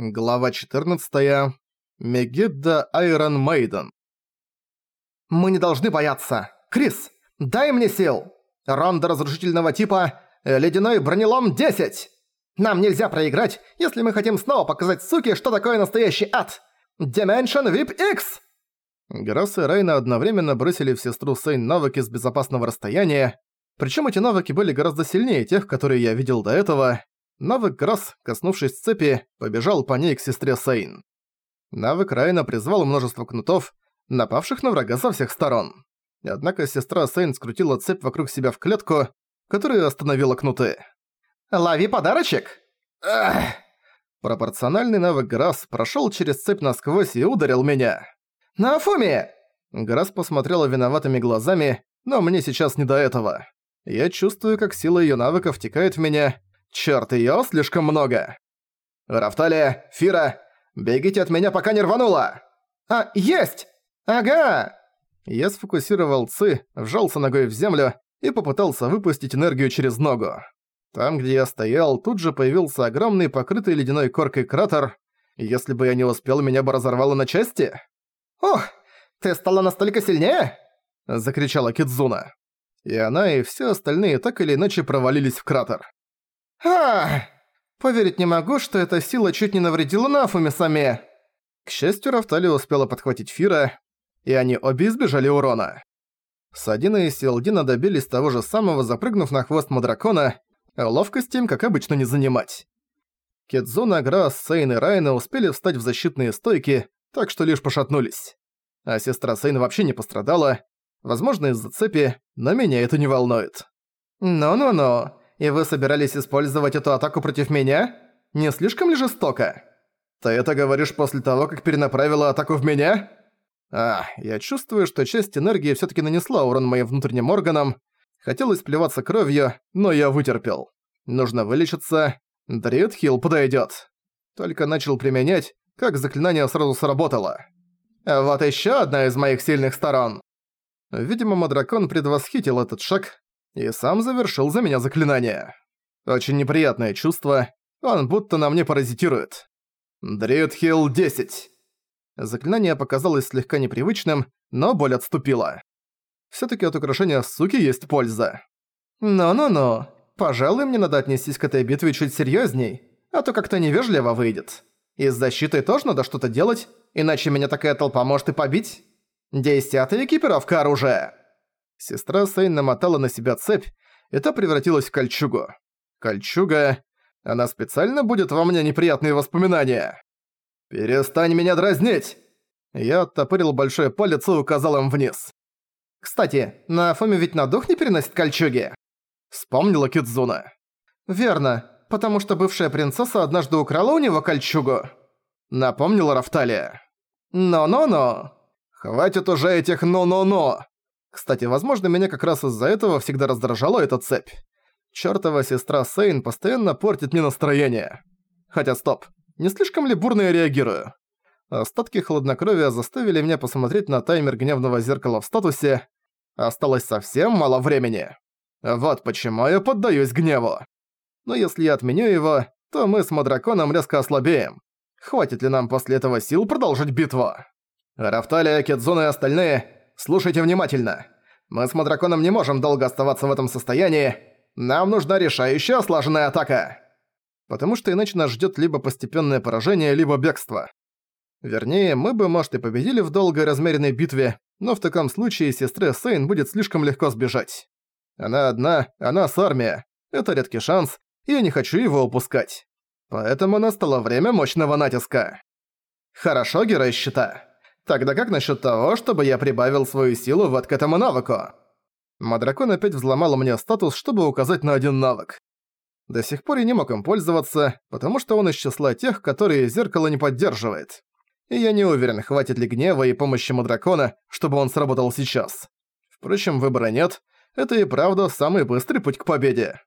Глава 14. Мегидда Айрон Мейден. «Мы не должны бояться! Крис, дай мне сил! Ронда разрушительного типа «Ледяной бронелом 10!» Нам нельзя проиграть, если мы хотим снова показать суке, что такое настоящий ад! Dimension VIP X!» Грасс и Рейна одновременно бросили в сестру Сейн навыки с безопасного расстояния, причем эти навыки были гораздо сильнее тех, которые я видел до этого, Навык Грасс, коснувшись цепи, побежал по ней к сестре Сейн. Навык Райна призвал множество кнутов, напавших на врага со всех сторон. Однако сестра Сейн скрутила цепь вокруг себя в клетку, которая остановила кнуты. «Лови подарочек!» Ах! Пропорциональный навык Грасс прошёл через цепь насквозь и ударил меня. «На Афуме!» Грасс посмотрела виноватыми глазами, но мне сейчас не до этого. Я чувствую, как сила её навыка втекает в меня, Чёрт, её слишком много. Рафталия, Фира, бегите от меня, пока не рвануло! А, есть! Ага! Я сфокусировал Ци, вжался ногой в землю и попытался выпустить энергию через ногу. Там, где я стоял, тут же появился огромный покрытый ледяной коркой кратер. Если бы я не успел, меня бы разорвало на части. «Ох, ты стала настолько сильнее?» – закричала Кидзуна. И она, и все остальные так или иначе провалились в кратер. А Поверить не могу, что эта сила чуть не навредила Нафуме сами. К счастью, Рафтали успела подхватить Фира, и они обе избежали урона. Садина и Силдина добились того же самого, запрыгнув на хвост Мадракона, ловкость им, как обычно, не занимать. Кедзуна, Грасс, Сейн и Райна успели встать в защитные стойки, так что лишь пошатнулись. А сестра Сейн вообще не пострадала, возможно из-за цепи, но меня это не волнует. «Ну-ну-ну, и вы собирались использовать эту атаку против меня? Не слишком ли жестоко?» «Ты это говоришь после того, как перенаправила атаку в меня?» «А, я чувствую, что часть энергии всё-таки нанесла урон моим внутренним органам. Хотелось плеваться кровью, но я вытерпел. Нужно вылечиться. Дрит-хилл подойдёт». Только начал применять, как заклинание сразу сработало. «Вот ещё одна из моих сильных сторон!» Видимо, Мадракон предвосхитил этот шаг, и сам завершил за меня заклинание. Очень неприятное чувство, он будто на мне паразитирует. Дритхилл 10. Заклинание показалось слегка непривычным, но боль отступила. Всё-таки от украшения суки есть польза. «Ну-ну-ну, пожалуй, мне надо отнестись к этой битве чуть серьёзней, а то как-то невежливо выйдет. И с защитой тоже надо что-то делать, иначе меня такая толпа может и побить. Десятая экипировка оружия!» Сестра Сейн намотала на себя цепь, и та превратилась в кольчугу. Кольчуга... Она специально будет во мне неприятные воспоминания. «Перестань меня дразнить!» Я оттопырил большой палец и указал им вниз. «Кстати, на Фоме ведь на дух не переносит кольчуги?» Вспомнила Кидзуна. «Верно, потому что бывшая принцесса однажды украла у него кольчугу», напомнила Рафталия. «Но-но-но!» «Хватит уже этих «но-но-но!» Кстати, возможно, меня как раз из-за этого всегда раздражала эта цепь. Чёртова сестра Сейн постоянно портит мне настроение. Хотя стоп, не слишком ли бурно я реагирую? Остатки хладнокровия заставили меня посмотреть на таймер гневного зеркала в статусе. Осталось совсем мало времени. Вот почему я поддаюсь гневу. Но если я отменю его, то мы с Мадраконом резко ослабеем. Хватит ли нам после этого сил продолжить битву? Рафталия, Кедзуна и остальные Слушайте внимательно. Мы с Мадраконом не можем долго оставаться в этом состоянии. Нам нужна решающая слаженная атака. Потому что иначе нас ждёт либо постепенное поражение, либо бегство. Вернее, мы бы, может, и победили в долгой размеренной битве, но в таком случае сестре Сейн будет слишком легко сбежать. Она одна, она с армией. Это редкий шанс, и я не хочу его упускать. Поэтому настало время мощного натиска. Хорошо, герой щита. Тогда как насчет того, чтобы я прибавил свою силу вот к этому навыку? Мадракон опять взломал мне статус, чтобы указать на один навык. До сих пор я не мог им пользоваться, потому что он из числа тех, которые зеркало не поддерживает. И я не уверен, хватит ли гнева и помощи Мадракона, чтобы он сработал сейчас. Впрочем, выбора нет. Это и правда самый быстрый путь к победе.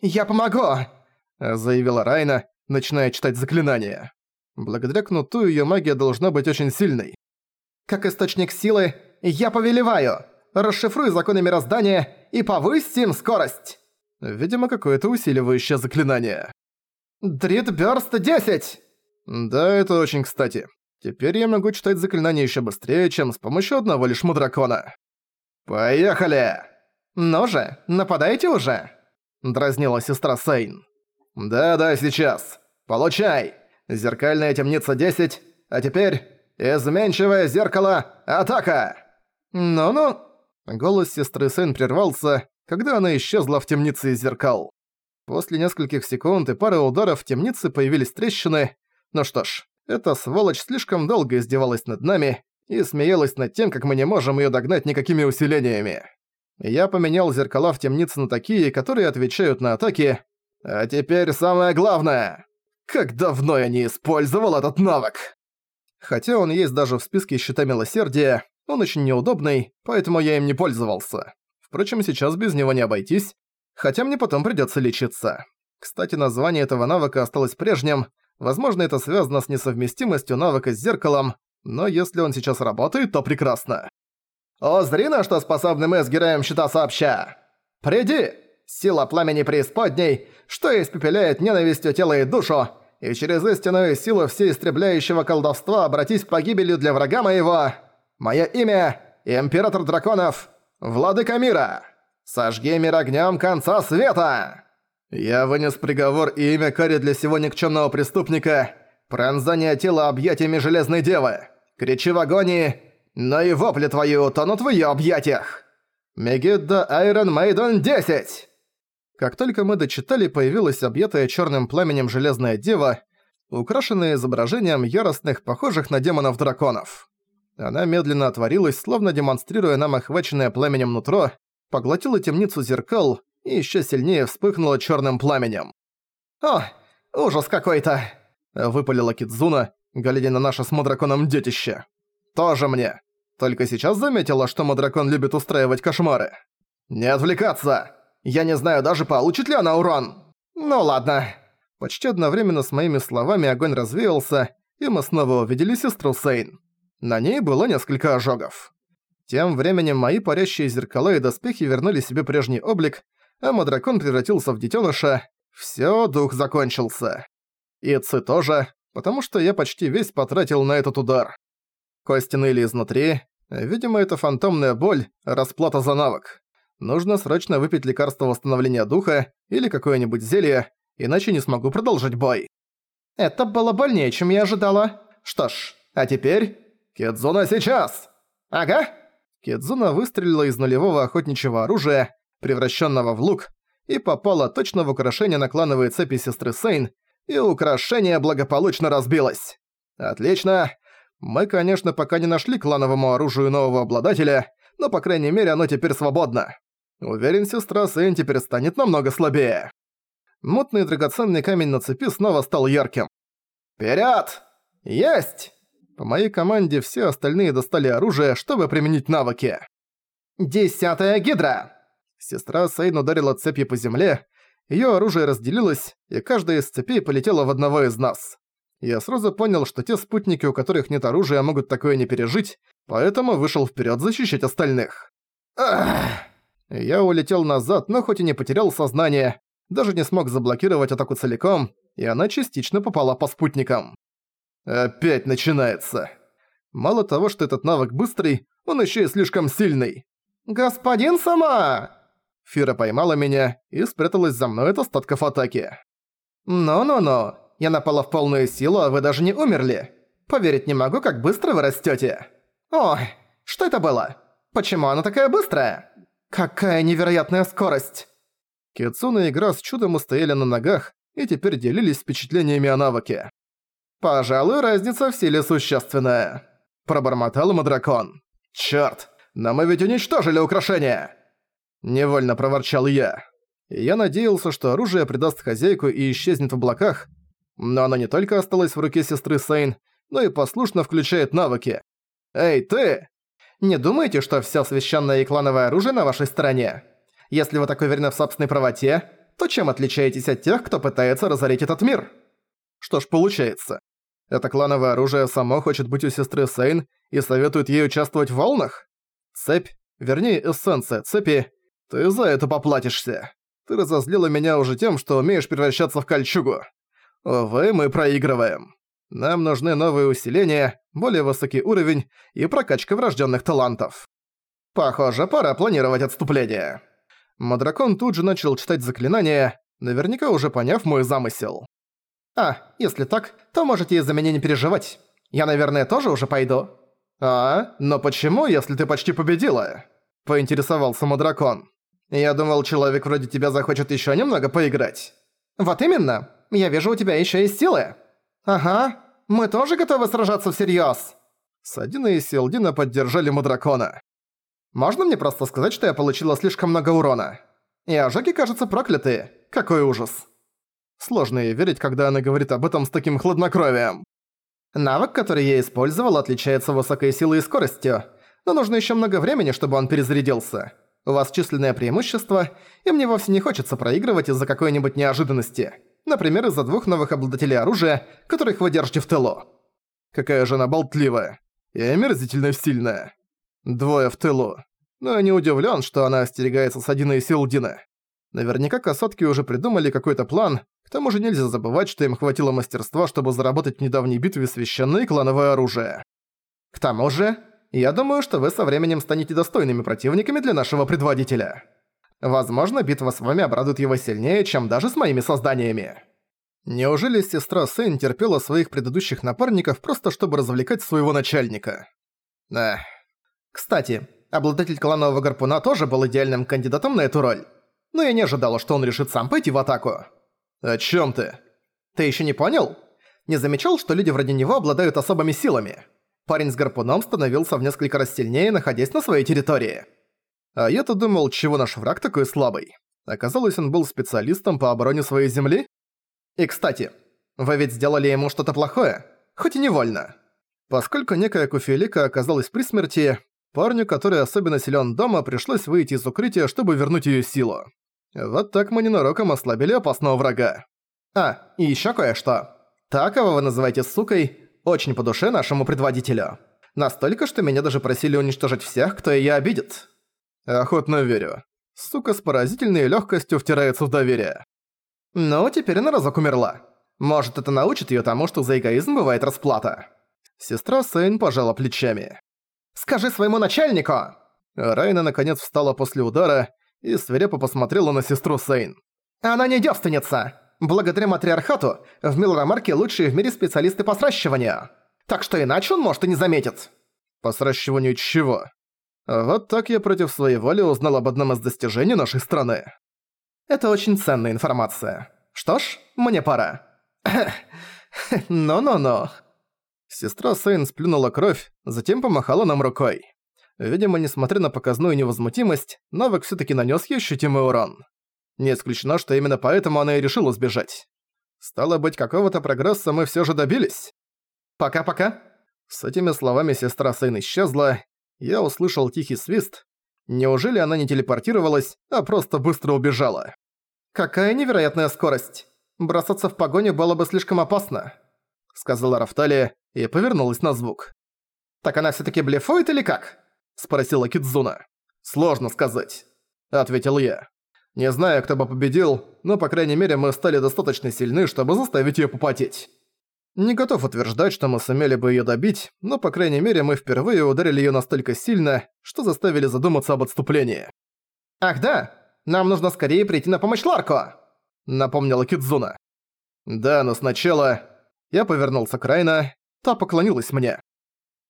«Я помогу!» – заявила Райна, начиная читать заклинание. Благодаря кнуту её магия должна быть очень сильной. Как источник силы, я повелеваю! Расшифруй законы мироздания и повысь им скорость!» Видимо, какое-то усиливающее заклинание. «Дрит Бёрст 10!» Да, это очень кстати. Теперь я могу читать заклинания еще быстрее, чем с помощью одного лишь мудракона. «Поехали!» «Ну же, нападайте уже!» Дразнила сестра Сейн. «Да-да, сейчас. Получай! Зеркальная темница 10, а теперь изменчивое зеркало атака!» «Ну-ну!» Голос сестры Сейн прервался, когда она исчезла в темнице из зеркал. После нескольких секунд и пары ударов в темнице появились трещины. Ну что ж, эта сволочь слишком долго издевалась над нами и смеялась над тем, как мы не можем её догнать никакими усилениями. Я поменял зеркала в темнице на такие, которые отвечают на атаки. А теперь самое главное. Как давно я не использовал этот навык! Хотя он есть даже в списке щита милосердия, он очень неудобный, поэтому я им не пользовался. Впрочем, сейчас без него не обойтись, хотя мне потом придётся лечиться. Кстати, название этого навыка осталось прежним, возможно, это связано с несовместимостью навыка с зеркалом, но если он сейчас работает, то прекрасно. «О, зри что способны мы с героем щита сообща! Приди! Сила пламени преисподней, что испепеляет ненавистью тело и душу, и через истинную силу всеистребляющего колдовства обратись погибелью для врага моего! Мое имя — Император Драконов, Владыка Мира! Сожги мир огнем конца света!» Я вынес приговор и имя Кари для сего никчемного преступника — пронзание тела объятиями Железной Девы. Кричи в агонии, но и вопли твои утонут в её объятиях. Мегидда Айрон Мейдон 10! Как только мы дочитали, появилась объятая чёрным пламенем Железная Дева, украшенная изображением яростных, похожих на демонов-драконов. Она медленно отворилась, словно демонстрируя нам охваченное пламенем нутро, поглотила темницу зеркал и ещё сильнее вспыхнула чёрным пламенем. «О, ужас какой-то!» — выпалила Кидзуна, глядя на наше с Мадраконом детище. «Тоже мне. Только сейчас заметила, что Мадракон любит устраивать кошмары. Не отвлекаться! Я не знаю даже, получит ли она урон!» «Ну ладно». Почти одновременно с моими словами огонь развеялся, и мы снова увидели сестру Сейн. На ней было несколько ожогов. Тем временем мои парящие зеркала и доспехи вернули себе прежний облик, а Мадракон превратился в детёныша. Всё, дух закончился. И Ци тоже, потому что я почти весь потратил на этот удар. Кости ныли изнутри. Видимо, это фантомная боль, расплата за навык. Нужно срочно выпить лекарство восстановления духа или какое-нибудь зелье, иначе не смогу продолжить бой. Это было больнее, чем я ожидала. Что ж, а теперь... Кедзуна сейчас! Ага. Кедзуна выстрелила из нулевого охотничьего оружия, превращенного в лук, и попала точно в украшение на клановые цепи сестры Сейн, и украшение благополучно разбилось. Отлично. Мы, конечно, пока не нашли клановому оружию нового обладателя, но, по крайней мере, оно теперь свободно. Уверен, сестра Сейн теперь станет намного слабее. Мутный драгоценный камень на цепи снова стал ярким. «Вперёд! Есть!» По моей команде все остальные достали оружие, чтобы применить навыки. «Десятая гидра!» Сестра Сейн ударила цепью по земле, её оружие разделилось, и каждая из цепей полетела в одного из нас. Я сразу понял, что те спутники, у которых нет оружия, могут такое не пережить, поэтому вышел вперед защищать остальных. Ах! Я улетел назад, но хоть и не потерял сознание, даже не смог заблокировать атаку целиком, и она частично попала по спутникам. Опять начинается. Мало того, что этот навык быстрый, он еще и слишком сильный. «Господин сама!» Фира поймала меня и спряталась за мной от остатков атаки. «Ну-ну-ну, я напала в полную силу, а вы даже не умерли. Поверить не могу, как быстро вы растёте. Ой, что это было? Почему она такая быстрая? Какая невероятная скорость!» Кицуна и Игра с чудом устояли на ногах и теперь делились впечатлениями о навыке. «Пожалуй, разница в силе существенная», – пробормотал Мадракон. «Чёрт, но мы ведь уничтожили украшение!» Невольно проворчал я. Я надеялся, что оружие предаст хозяйку и исчезнет в облаках, но оно не только осталось в руке сестры Сейн, но и послушно включает навыки. «Эй, ты!» «Не думайте, что всё священное и клановое оружие на вашей стороне? Если вы так уверены в собственной правоте, то чем отличаетесь от тех, кто пытается разорить этот мир?» Что ж, получается. Это клановое оружие само хочет быть у сестры Сейн и советует ей участвовать в волнах? Цепь, вернее эссенция цепи, ты за это поплатишься. Ты разозлила меня уже тем, что умеешь превращаться в кольчугу. Увы, мы проигрываем. Нам нужны новые усиления, более высокий уровень и прокачка врожденных талантов. Похоже, пора планировать отступление. Мадракон тут же начал читать заклинания, наверняка уже поняв мой замысел. «А, если так, то можете из-за меня не переживать. Я, наверное, тоже уже пойду». «А? Но почему, если ты почти победила?» – поинтересовался Мадракон. «Я думал, человек вроде тебя захочет еще немного поиграть». «Вот именно. Я вижу, у тебя еще есть силы». «Ага. Мы тоже готовы сражаться всерьез. Садина и Селдина поддержали Мадракона. «Можно мне просто сказать, что я получила слишком много урона? И ожоги, кажется, проклятые. Какой ужас!» Сложно ей верить, когда она говорит об этом с таким хладнокровием. Навык, который я использовал, отличается высокой силой и скоростью, но нужно еще много времени, чтобы он перезарядился. У вас численное преимущество, и мне вовсе не хочется проигрывать из-за какой-нибудь неожиданности. Например, из-за двух новых обладателей оружия, которых вы держите в тылу. Какая же она болтливая. И омерзительно сильная. Двое в тылу. Но я не удивлен, что она остерегается Садина и Силдина. Наверняка косотки уже придумали какой-то план, к тому же нельзя забывать, что им хватило мастерства, чтобы заработать в недавней битве священное клановое оружие. К тому же, я думаю, что вы со временем станете достойными противниками для нашего предводителя. Возможно, битва с вами обрадует его сильнее, чем даже с моими созданиями. Неужели сестра Сэн терпела своих предыдущих напарников просто чтобы развлекать своего начальника? Эх. Кстати, обладатель кланового гарпуна тоже был идеальным кандидатом на эту роль. Но я не ожидала, что он решит сам пойти в атаку. «О чём ты?» «Ты ещё не понял? Не замечал, что люди вроде него обладают особыми силами? Парень с гарпуном становился в несколько раз сильнее, находясь на своей территории». А я-то думал, чего наш враг такой слабый. Оказалось, он был специалистом по обороне своей земли? И кстати, вы ведь сделали ему что-то плохое, хоть и невольно. Поскольку некая Куфелика оказалась при смерти, парню, который особенно силен дома, пришлось выйти из укрытия, чтобы вернуть ее силу. Вот так мы ненароком ослабили опасного врага. А, и ещё кое-что. Та, кого вы называете сукой, очень по душе нашему предводителю. Настолько, что меня даже просили уничтожить всех, кто её обидит. Охотно верю. Сука с поразительной лёгкостью втирается в доверие. Ну, теперь она разок умерла. Может, это научит её тому, что за эгоизм бывает расплата. Сестра Сейн пожала плечами. «Скажи своему начальнику!» Райна наконец встала после удара и свирепо посмотрела на сестру Сейн. «Она не девственница! Благодаря матриархату в Милрамарке лучшие в мире специалисты по сращиванию. Так что иначе он может и не заметит». «По сращиванию чего?» Вот так я против своей воли узнал об одном из достижений нашей страны. Это очень ценная информация. Что ж, мне пора. Ну-ну-ну. Сестра Сейн сплюнула кровь, затем помахала нам рукой. Видимо, несмотря на показную невозмутимость, навык всё-таки нанёс ей ощутимый урон. Не исключено, что именно поэтому она и решила сбежать. Стало быть, какого-то прогресса мы всё же добились. Пока-пока. С этими словами сестра Сейн исчезла. Я услышал тихий свист. Неужели она не телепортировалась, а просто быстро убежала? «Какая невероятная скорость! Бросаться в погоню было бы слишком опасно», — сказала Рафталия и повернулась на звук. «Так она всё-таки блефует или как?» – спросила Кидзуна. «Сложно сказать», – ответил я. «Не знаю, кто бы победил, но, по крайней мере, мы стали достаточно сильны, чтобы заставить её попотеть. Не готов утверждать, что мы сумели бы её добить, но, по крайней мере, мы впервые ударили её настолько сильно, что заставили задуматься об отступлении». «Ах да, нам нужно скорее прийти на помощь Ларко», – напомнила Кидзуна. «Да, но сначала...» Я повернулся к Райна, та поклонилась мне.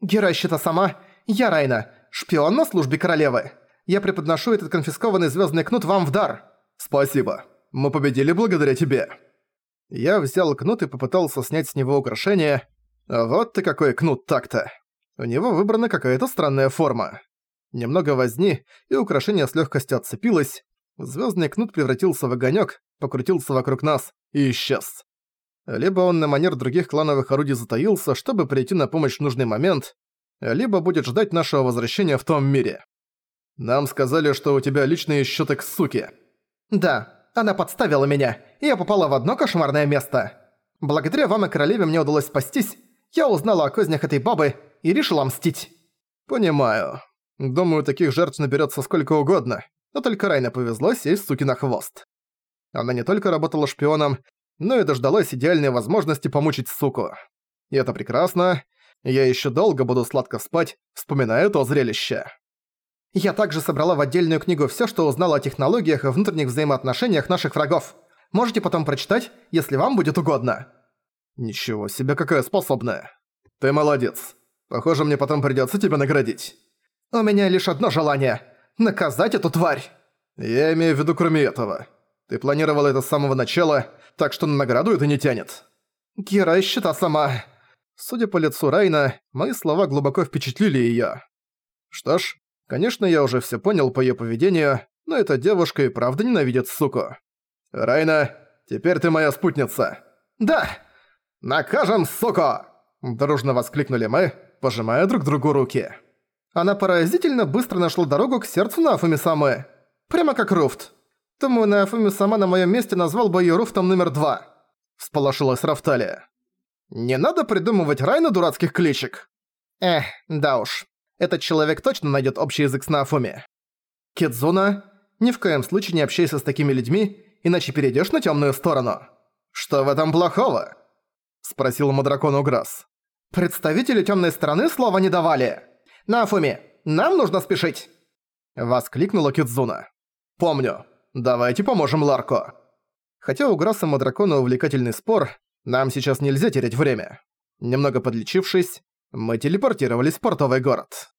«Герой щита сама, я Райна, Шпион на службе королевы. Я преподношу этот конфискованный звездный кнут вам в дар. Спасибо. Мы победили благодаря тебе. Я взял кнут и попытался снять с него украшение. вот ты какой кнут так-то. У него выбрана какая-то странная форма. Немного возни, и украшение с легкостью отцепилось. Звездный кнут превратился в огонек, покрутился вокруг нас и исчез. Либо он на манер других клановых орудий затаился, чтобы прийти на помощь в нужный момент, либо будет ждать нашего возвращения в том мире. Нам сказали, что у тебя личные счеты к суке. Да, она подставила меня, и я попала в одно кошмарное место. Благодаря вам и королеве мне удалось спастись, я узнала о кознях этой бабы и решила мстить. Понимаю. Думаю, таких жертв наберется сколько угодно, но только Райна повезло сесть суки на хвост. Она не только работала шпионом, но и дождалась идеальной возможности помучить суку. И это прекрасно. Я ещё долго буду сладко спать, вспоминая то зрелище. Я также собрала в отдельную книгу всё, что узнала о технологиях и внутренних взаимоотношениях наших врагов. Можете потом прочитать, если вам будет угодно. Ничего себе, какая способная. Ты молодец. Похоже, мне потом придётся тебя наградить. У меня лишь одно желание – наказать эту тварь. Я имею в виду кроме этого. Ты планировала это с самого начала, так что на награду это не тянет. Кира счета сама. Судя по лицу Райна, мои слова глубоко впечатлили её. Что ж, конечно, я уже всё понял по её поведению, но эта девушка и правда ненавидит суку. Райна, теперь ты моя спутница. Да! Накажем суку! Дружно воскликнули мы, пожимая друг другу руки. Она поразительно быстро нашла дорогу к сердцу Нафуми Самы. Прямо как Руфт. Думаю, Нафуми Сама на моем месте назвал бы её Руфтом номер два. Всполошилась Рафталия. Не надо придумывать рай на дурацких кличек. Эх, да уж. Этот человек точно найдет общий язык с Нафуми. Кидзуна, ни в коем случае не общайся с такими людьми, иначе перейдешь на темную сторону. Что в этом плохого? Спросил Мадракон Уграс. Представители темной стороны слова не давали. «Нафуми, нам нужно спешить!» Воскликнула Кидзуна. «Помню. Давайте поможем Ларко». Хотя у Грасса и Дракона увлекательный спор, нам сейчас нельзя терять время. Немного подлечившись, мы телепортировались в портовый город.